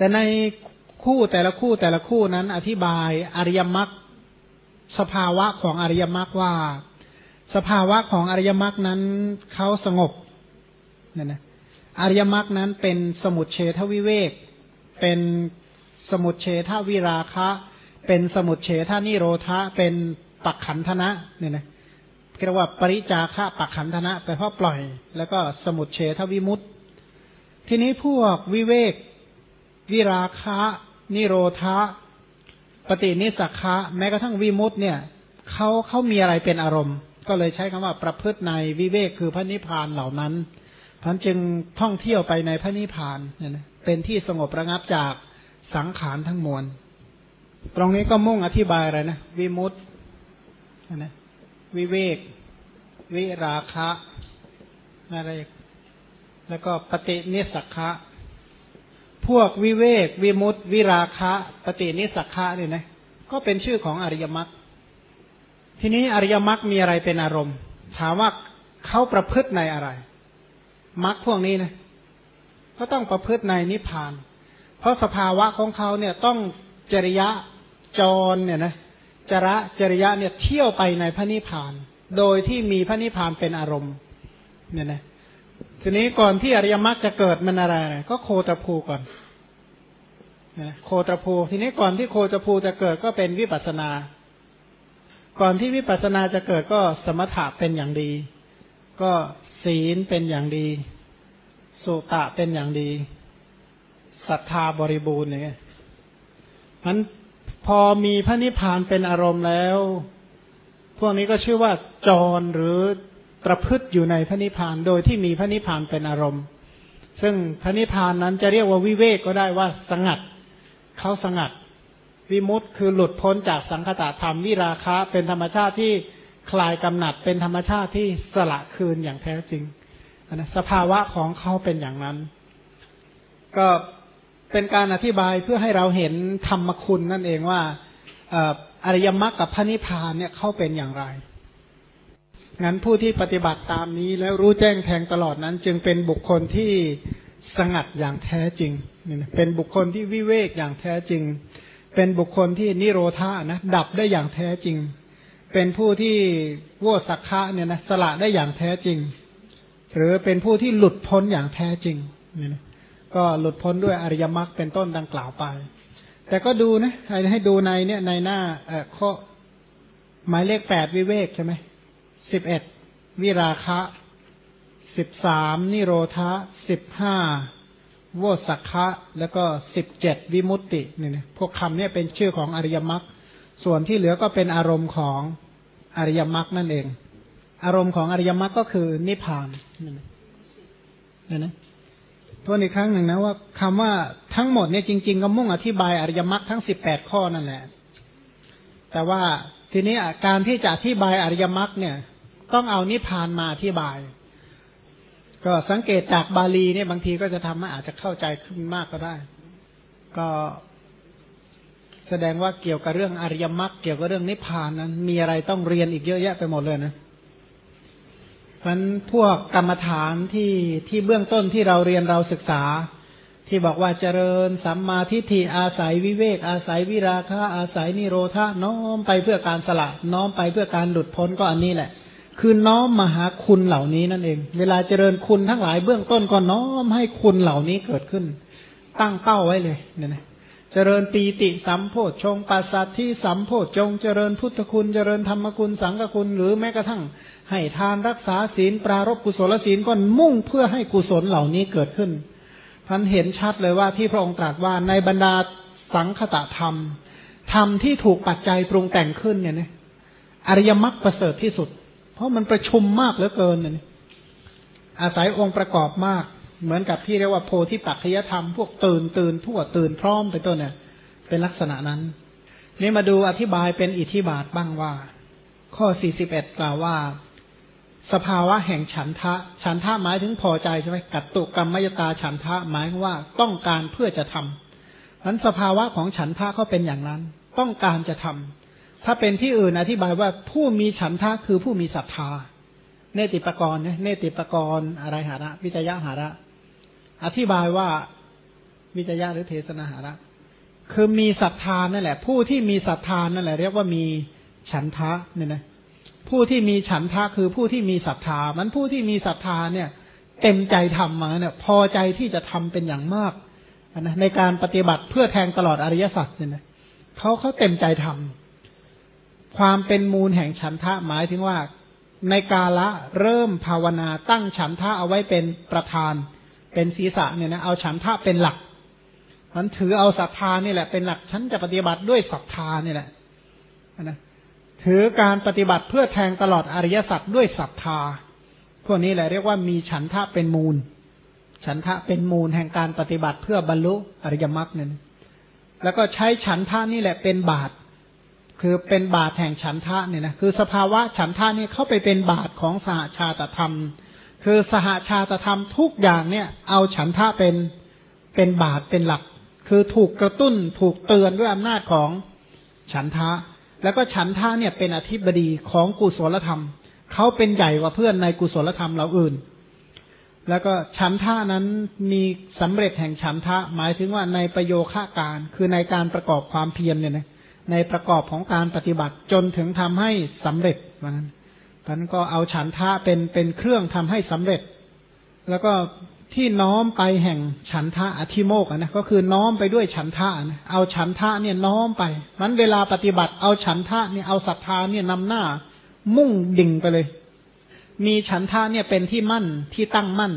แต่ในคู่แต่ละคู่แต่ละคู่นั้น อธิบายอริยมรรคสภาวะของอริยมรรคว่า สภาวะของอริยมรรคนั้นเขาสงบเนี่ยนะอริยมรรคนั้นเป็นสมุทเฉทวิเวก เป็นสมุทเฉทวิราคะ เป็นสมุทเฉทนิโรธะ เป็นปักขันธนะเนี่ยนะเรียกว่าปริจาคะปักขันธนะแปลว่าปล่อย แล้วก็สมุทเฉทวิมุตตทีนี้พวกวิเวก วิราคะ นิโรธะปฏินิสักคะแม้กระทั่งวิมุตเนี่ยเขาเขามีอะไรเป็นอารมณ์ ก็เลยใช้คำว่าประพฤติในวิเวกคือพระนิพพานเหล่านั้นพันจึงท่องเที่ยวไปในพระนิพพานเนี่ยนะเป็นที่สงบระงับจากสังขารทั้งมวล ตรงนี้ก็มุ่งอธิบายอะไรนะวิมุตนะวิเวก วิราคะอะไรแล้วก็ปฏินิสักคะ พวกวิเวก วิมุตติวิราคะ ปฏินิสักคะเนี่ยนะก็เป็นชื่อของอริยมรรคทีนี้อริยมรรคมีอะไรเป็นอารมณ์ ถามว่าเขาประพฤติในอะไรมรรคพวกนี้นะก็ต้องประพฤติในนิพพาน เพราะสภาวะของเขาเนี่ยต้องจริยะจรเนี่ยนะจระจริยะเนี่ยเที่ยวไปในพระนิพพาน โดยที่มีพระนิพพานเป็นอารมณ์ เนี่ยนะ ทีนี้ก่อนที่อริยมรรคจะเกิดมันอะไรก็โคตรภูก่อนโคตรภู ทีนี้ก่อนที่โคตรภูจะเกิดก็เป็นวิปัสนา ก่อนที่วิปัสนาจะเกิดก็สมถะเป็นอย่างดี ก็ศีลเป็นอย่างดี สุตะเป็นอย่างดีศรัทธาบริบูรณ์เนี่ยมันพอมีพระนิพพานเป็นอารมณ์แล้ว พวกนี้ก็ชื่อว่าจรหรือ ประพฤติอยู่ในพระนิพพานโดยที่มีพระนิพพานเป็นอารมณ์ ซึ่งพระนิพพานนั้นจะเรียกว่าวิเวกก็ได้ว่าสงัดเขาสงัด วิมุตต์คือหลุดพ้นจากสังคตธรรมวิราคะ เป็นธรรมชาติที่คลายกำหนัด เป็นธรรมชาติที่สละคืนอย่างแท้จริงนะสภาวะของเขาเป็นอย่างนั้น ก็เป็นการอธิบายเพื่อให้เราเห็นธรรมคุณนั่นเองว่าอริยมรรคกับพระนิพพานเนี่ยเข้าเป็นอย่างไร งั้นผู้ที่ปฏิบัติตามนี้แล้วรู้แจ้งแทงตลอดนั้น จึงเป็นบุคคลที่สงัดอย่างแท้จริง เป็นบุคคลที่วิเวกอย่างแท้จริง เป็นบุคคลที่นิโรธานะดับได้อย่างแท้จริง เป็นผู้ที่โวสักคะเนี่ยนะสละได้อย่างแท้จริง หรือเป็นผู้ที่หลุดพ้นอย่างแท้จริงเนี่ยนะก็หลุดพ้นด้วยอริยมรรคเป็นต้นดังกล่าวไป แต่ก็ดูนะให้ดูในเนี่ยในหน้าเออข้อหมายเลขแปดวิเวกใช่ไหม สิบเอ็ดวิราคะสิบสามนิโรธะสิบห้าโวสักคะแล้วก็สิบเจ็ดวิมุตติเนี่ยพวกคำนี้เป็นชื่อของอริยมรรคส่วนที่เหลือก็เป็นอารมณ์ของอริยมรรคนั่นเอง อารมณ์ของอริยมรรคก็คือนิพพานเนี่ยนะทวนอีกครั้งหนึ่งนะว่าคำว่าทั้งหมดเนี่ยจริง ๆ ก็มุ่งอธิบายอริยมรรคทั้งสิบแปดข้อนั่นแหละ แต่ว่าทีนี้การที่จะอธิบายอริยมรรคเนี่ย ต้องเอานิพพานมาอธิบาย ก็สังเกตจากบาลีเนี่ยบางทีก็จะทำให้อาจจะเข้าใจขึ้นมากก็ได้ ก็แสดงว่าเกี่ยวกับเรื่องอริยมรรคเกี่ยวกับเรื่องนิพพานนั้น มีอะไรต้องเรียนอีกเยอะแยะไปหมดเลยนะเพราะพวกกรรมฐานที่ที่เบื้องต้นที่เราเรียนเราศึกษา ที่บอกว่าเจริญสัมมาทิฏฐิอาศัยวิเวก อาศัยวิราคะอาศัยนิโรธาน้อมไปเพื่อการสละ น้อมไปเพื่อการหลุดพ้นก็อันนี้แหละ คือน้อมมาหาคุณเหล่านี้นั่นเอง เวลาเจริญคุณทั้งหลายเบื้องต้นก็น้อมให้คุณเหล่านี้เกิดขึ้น ตั้งเป้าไว้เลยเนี่ยนะเจริญปีติสัมโพธชงปัสสัทธิสัมโพธชงเจริญพุทธคุณ เจริญธรรมคุณสังฆคุณ หรือแม้กระทั่งให้ทานรักษาศีล ปรารบกุศลศีลก็มุ่งเพื่อให้กุศลเหล่านี้เกิดขึ้นท่านเห็นชัดเลยว่าที่พระองค์ตรัสว่าในบรรดาสังคตะธรรม ธรรมที่ถูกปัจจัยปรุงแต่งขึ้นเนี่ยนะอริยมรรคประเสริฐที่สุด ราะมันประชุมมากเหลือเกินนี่อาศัยองค์ประกอบมาก เหมือนกับที่เรียกว่าโพธิปัจจยธรรม พวกตื่นตื่นทั่วตื่นพร้อมไปต้นเนี่ย เป็นลักษณะนั้น นี่มาดูอธิบายเป็นอิทธิบาทบ้างว่า ข้อ 41 กล่าวว่า สภาวะแห่งฉันทะ ฉันทะหมายถึงพอใจใช่ไหมกัตตุกรรมยตาฉันทะหมายว่าต้องการเพื่อจะทำนั้นสภาวะของฉันทะเขาเป็นอย่างนั้น ต้องการจะทำ ถ้าเป็นที่อื่นอธิบายว่าผู้มีฉันทะคือผู้มีศรัทธา เนติปกรณ์เนี่ยเนติปกรณ์อะไรหาระวิจยะหาระ อธิบายว่าวิจยะหรือเทศนาหาระ คือมีศรัทธานั่นแหละ ผู้ที่มีศรัทธานั่นแหละ เรียกว่ามีฉันทะเนี่ยนะผู้ที่มีฉันทะคือผู้ที่มีศรัทธา มันผู้ที่มีศรัทธาเนี่ย เต็มใจทำมาเนี่ย พอใจที่จะทำเป็นอย่างมากนะในการปฏิบัติเพื่อแทงตลอดอริยสัจเนี่ยนะเขาเขาเต็มใจทำ ความเป็นมูลแห่งฉันทะหมายถึงว่า ในกาละเริ่มภาวนาตั้งฉันทะเอาไว้เป็นประธาน เป็นศีรษะเนี่ยนะเอาฉันทะเป็นหลักมันถือเอาศรัทธานี่แหละเป็นหลักฉันจะปฏิบัติด้วยศรัทธานี่แหละนะถือการปฏิบัติเพื่อแทงตลอดอริยสัจด้วยศรัทธา พวกนี้แหละเรียกว่ามีฉันทะเป็นมูล ฉันทะเป็นมูลแห่งการปฏิบัติเพื่อบรรลุอริยมรรคเนี่ยแล้วก็ใช้ฉันทะนี่แหละเป็นบาต คือเป็นบาตแห่งฉันทะเนี่ยนะคือสภาวะฉันทะนี่เข้าไปเป็นบาตของสหชาตธรรม คือสหชาตธรรมทุกอย่างเนี่ย เอาฉันทะเป็นเป็นบาตเป็นหลัก คือถูกกระตุ้นถูกเตือนด้วยอำนาจของฉันทะ แล้วก็ฉันทะเนี่ยเป็นอธิบดีของกุศลธรรมเขาเป็นใหญ่กว่าเพื่อนในกุศลธรรมเราอื่น แล้วก็ฉันทะนั้นมีสำเร็จแห่งฉันทะหมายถึงว่าในประโยค่าการ คือในการประกอบความเพียรเนี่ยนะ ในประกอบของการปฏิบัติจนถึงทำให้สำเร็จว่านั้นท่านก็เอาฉันทะเป็นเป็นเครื่องทำให้สำเร็จ แล้วก็ที่น้อมไปแห่งฉันทะอธิโมกนะก็คือน้อมไปด้วยฉันทะนะเอาฉันทะเนี่ยน้อมไปมันเวลาปฏิบัติเอาฉันทะเนี่ยเอาศรัทธาเนี่ยนำหน้า มุ่งดิ่งไปเลย มีฉันทะเนี่ยเป็นที่มั่นที่ตั้งมั่น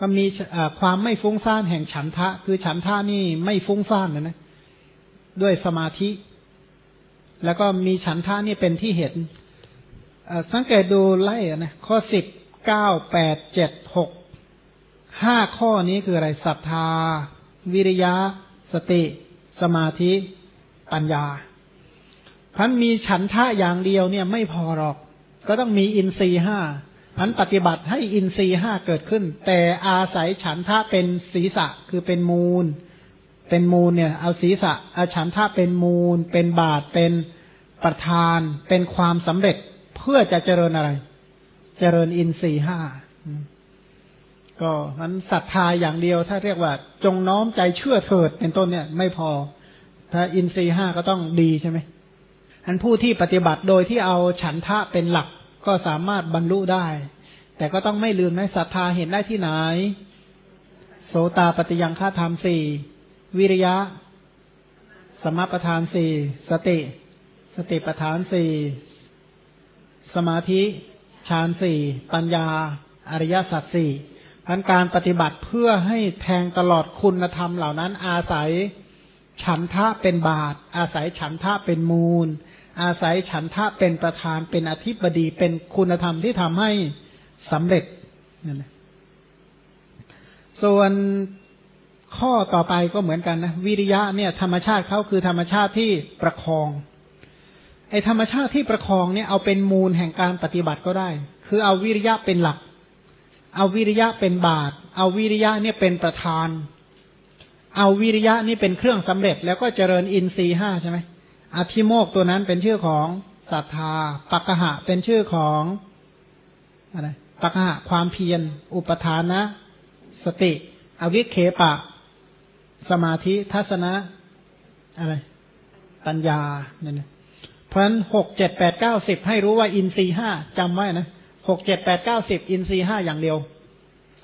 ก็มีความไม่ฟุ้งซ่านแห่งฉันทะ คือฉันทะนี่ไม่ฟุ้งซ่านนะนะด้วยสมาธิ แล้วก็มีฉันทะนี่เป็นที่เห็น สังเกตดูไล่นะ ข้อสิบเก้าแปดเจ็ดหกห้าข้อนี้คืออะไรศรัทธา วิริยะ สติ สมาธิ ปัญญาพันมีฉันทะอย่างเดียวเนี่ยไม่พอหรอก ก็ต้องมีอินทรีห้าพันปฏิบัติให้อินทรีห้าเกิดขึ้น แต่อาศัยฉันทะเป็นศีรษะคือเป็นมูล เป็นมูลเนี่ย เอาศีรษะอาฉันทะเป็นมูล เป็นบาทเป็นประธาน เป็นความสำเร็จเพื่อจะเจริญอะไร เจริญอินทรีห้าก็มันศรัทธาอย่างเดียว ถ้าเรียกว่า จงน้อมใจเชื่อเถิดเป็นต้นเนี่ย ไม่พอ ถ้าอินทรีห้าก็ต้องดีใช่ไหมอันผู้ที่ปฏิบัติโดยที่เอาฉันทะเป็นหลักก็สามารถบรรลุได้ แต่ก็ต้องไม่ลืมนะศรัทธาเห็นได้ที่ไหน โสตาปฏิยังฆาธรรมสี่ วิริยะ สมประธานสี่สติ สติประธานสี่สมาธิฌานสี่ปัญญา อริยสัจสี่พันการปฏิบัติเพื่อให้แทงตลอดคุณธรรมเหล่านั้น อาศัยฉันทะเป็นบาท อาศัยฉันทะเป็นมูล อาศัยฉันทะเป็นประธานเป็นอธิบดีเป็นคุณธรรมที่ทำให้สำเร็จนั่นแหละส่วน ข้อต่อไปก็เหมือนกันนะวิริยะเนี่ย ธรรมชาติเขาคือธรรมชาติที่ประคอง ไอธรรมชาติที่ประคองเนี่ยเอาเป็นมูลแห่งการปฏิบัติก็ได้ คือเอาวิริยะเป็นหลัก เอาวิริยะเป็นบาตเอาวิริยะเนี่ยเป็นประธาน เอาวิริยะนี่เป็นเครื่องสำเร็จ แล้วก็เจริญอินทรีห้าใช่ไหมอภิโมกตัวนั้นเป็นชื่อของศรัทธา ปักหะเป็นชื่อของอะไรปักหะความเพียร อุปทานะ สติ อวิเคปะ สมาธิทัศนะอะไร ปัญญาเนี่ยเพราะฉะนั้นหกเจ็ดแปดเก้าสิบให้รู้ว่าอินทรีห้าจำไว้นะหกเจ็ดแปดเก้าสิบอินทรีห้าอย่างเดียว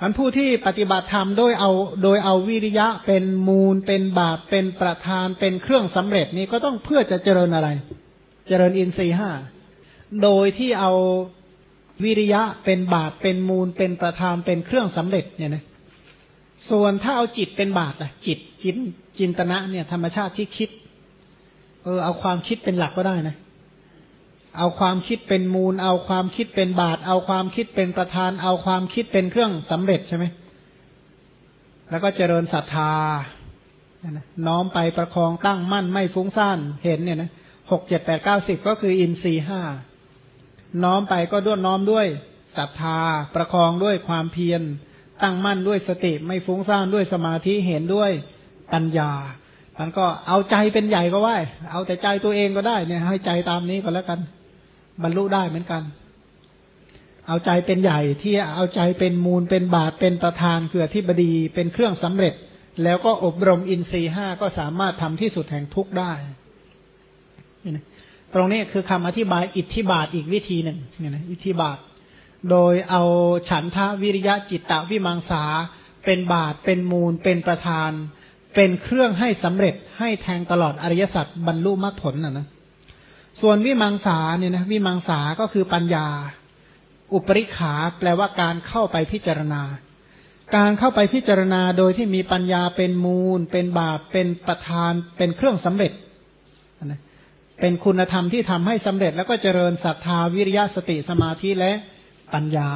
อันผู้ที่ปฏิบัติธรรมโดยเอาโดยเอาวิริยะเป็นมูล เป็นบาปเป็นประธานเป็นเครื่องสำเร็จนี้ก็ต้องเพื่อจะเจริญอะไร เจริญอินทรีห้าโดยที่เอาวิริยะเป็นบาปเป็นมูล เป็นประธานเป็นเครื่องสำเร็จเนี่ยนะ ส่วนถ้าเอาจิตเป็นบาตรอะจิตจินจินตนะเนี่ย ธรรมชาติที่คิด เออ เอาความคิดเป็นหลักก็ได้นะ เอาความคิดเป็นมูล เอาความคิดเป็นบาตรเอาความคิดเป็นประธาน เอาความคิดเป็นเครื่องสำเร็จใช่ไหมแล้วก็เจริญศรัทธาน้อมไปประคองตั้งมั่นไม่ฟุ้งซ่านเห็นเนี่ยนะหกเจ็ดแปดเก้าสิบก็คืออินทรีห้าน้อมไปก็ด้วยน้อมด้วยศรัทธา ประคองด้วยความเพียร ตั้งมั่นด้วยสติไม่ฟุ้งซ่านด้วยสมาธิเห็นด้วยปัญญามันก็เอาใจเป็นใหญ่ก็ว่าเอาแต่ใจตัวเองก็ได้เนี่ยให้ใจตามนี้ก็แล้วกัน บรรลุได้เหมือนกัน เอาใจเป็นใหญ่ที่เอาใจเป็นมูลเป็นบาทเป็นประธานเกือที่บดีเป็นเครื่องสำเร็จ แล้วก็อบรมอินทรีห้าก็สามารถทำที่สุดแห่งทุกข์ได้ตรงนี้คือคำอธิบายอิทธิบาทอีกวิธีหนึ่งเนี่ยนะอิทธิบาท โดยเอาฉันทะวิริยะจิตตวิมังสา เป็นบาทเป็นมูล เป็นประธาน เป็นเครื่องให้สำเร็จให้แทงตลอดอริยสัจบรรลุมรรคผลนะนะส่วนวิมังสาเนี่ยนะวิมังสาก็คือปัญญา อุปริขาแปลว่าการเข้าไปพิจารณา การเข้าไปพิจารณาโดยที่มีปัญญาเป็นมูล เป็นบาปเป็นประธาน เป็นเครื่องสำเร็จเป็นคุณธรรมที่ทำให้สำเร็จแล้วก็เจริญศรัทธาวิริยะสติสมาธิและ ปัญญา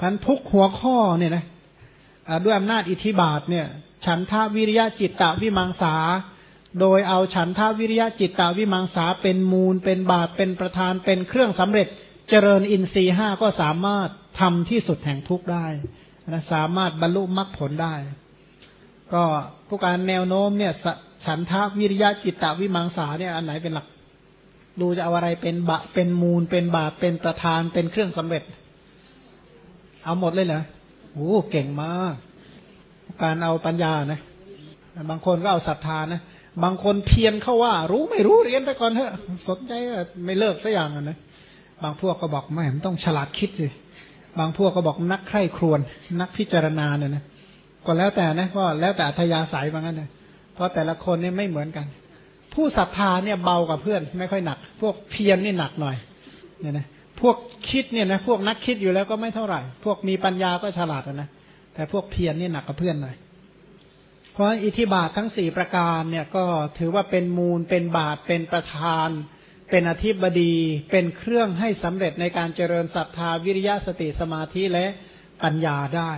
พันทุกหัวข้อเนี่ยนะด้วยอำนาจอิทธิบาทเนี่ย ฉันทาวิริยะจิตตวิมังสา โดยเอาฉันทาวิริยะจิตตวิมังสาเป็นมูล เป็นบาทเป็นประธานเป็นเครื่องสำเร็จ เจริญอินทรีห้าก็สามารถทำที่สุดแห่งทุกได้นะสามารถบรรลุมรรคผลได้ ก็ผู้การแนวโน้มเนี่ยฉันทะวิริยะจิตตวิมังสาเนี่ยอันไหนเป็นหลัก ดูจะเอาอะไรเป็นบะเป็นมูล เป็นบาปเป็นประธานเป็นเครื่องสำเร็จ เอาหมดเลยเหรอโอ้เก่งมาก การเอาปัญญานะ บางคนก็เอาศรัทธานะบางคนเพียรเข้าว่า รู้ไม่รู้เรียนไปก่อนเถอะสนใจไม่เลิกสักอย่างนะบางพวกก็บอกไม่มันต้องฉลาดคิดสิบางพวกก็บอกนักใคร่ครวญนักพิจารณาเนี่ยนะก็แล้วแต่นะก็แล้วแต่อัธยาศัยบางนั้นนะเพราะแต่ละคนเนี่ยไม่เหมือนกัน ผู้ศรัทธาเนี่ยเบากว่าเพื่อนไม่ค่อยหนัก พวกเพียรนี่หนักหน่อยเนี่ยนะพวกคิดเนี่ยนะพวกนักคิดอยู่แล้วก็ไม่เท่าไหร่ พวกมีปัญญาก็ฉลาดนะแต่พวกเพียรนี่หนักกว่าเพื่อนหน่อยเพราะอิทธิบาททั้งสี่ประการเนี่ยก็ถือว่าเป็นมูลเป็นบาทเป็นประธาน เป็นอธิบดี เป็นเครื่องให้สำเร็จในการเจริญศรัทธาวิริยะสติสมาธิและปัญญาได้